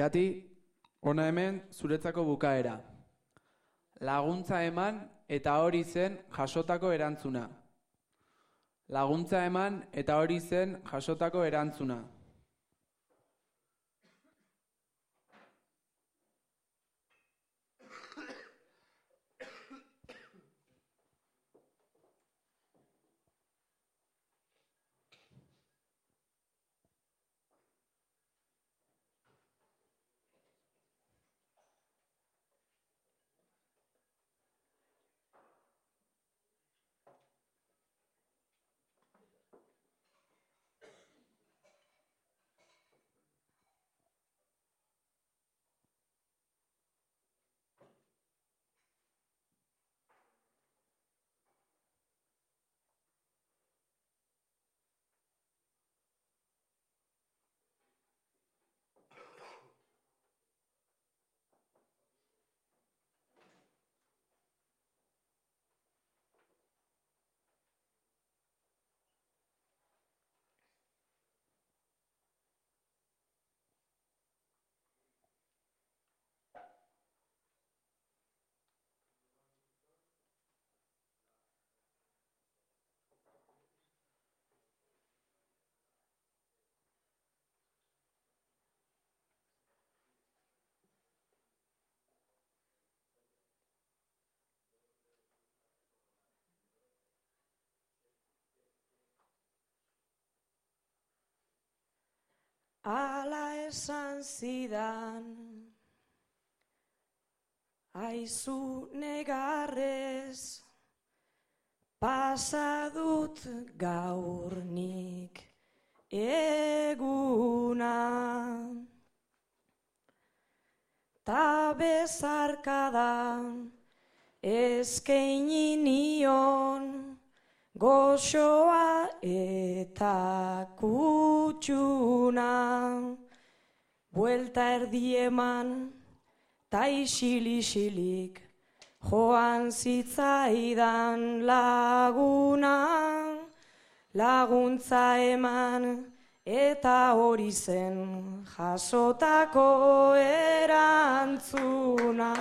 Irati, ona hemen zuretzako bukaera. Laguntza eman eta hori zen jasotako erantzuna. Laguntza eman eta hori zen jasotako erantzuna. Ala esan zidan Aizu negarrez Pasadut gaur nik eguna. Ta bezarkadan Ezkeini nion goxoa eta kutsuna buelta erdieman ta isili-isilik joan zitzaidan laguna. Laguntza eman eta hori zen jasotako erantzuna